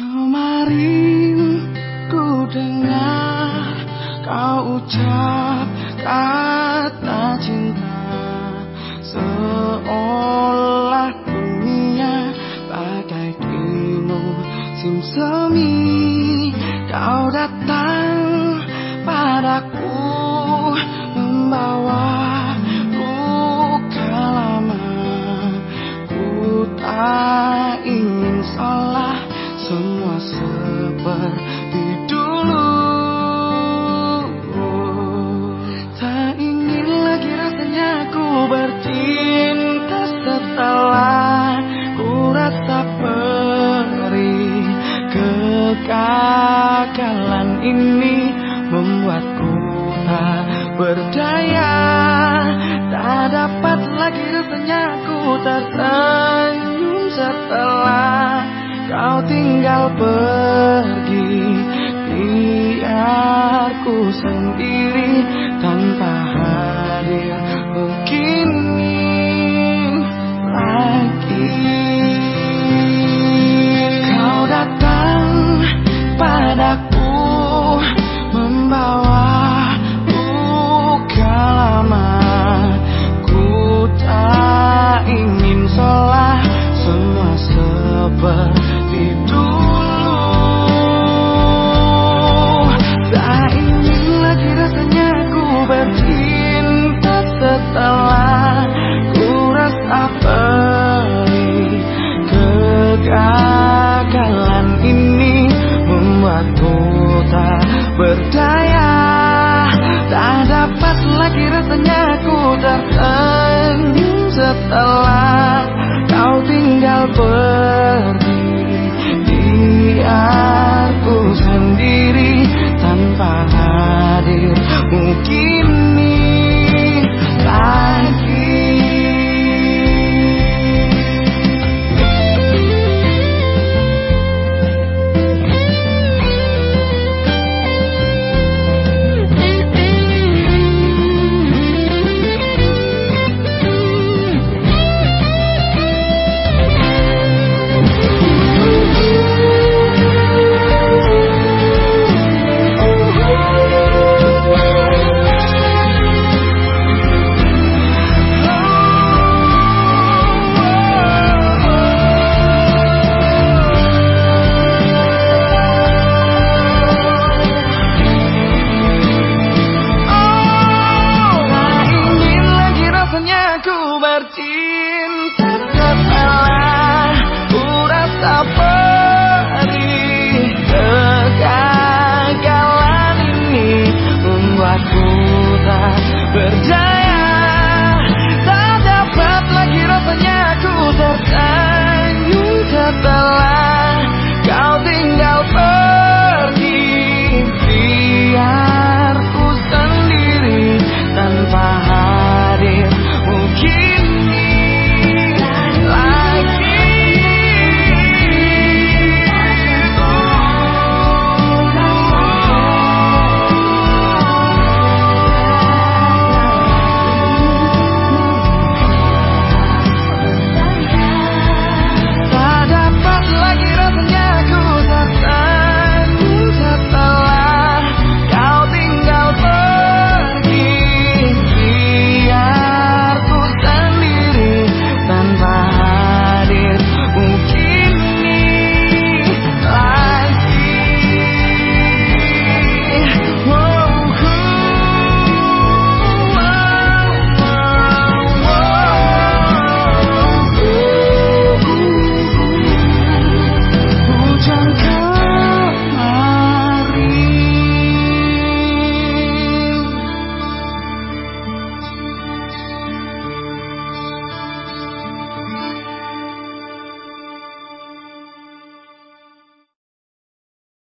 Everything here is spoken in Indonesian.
Kemarin ku dengar kau ucap kata cinta. Seolah dunia bagai di musim semi Kau datang padaku tak berdaya Tak dapat lagi rasanya ku tersenyum setelah Kau tinggal pergi. Biar ku sendiri dapat lagi rasanya ku tersenyum setelah kau tinggal pergi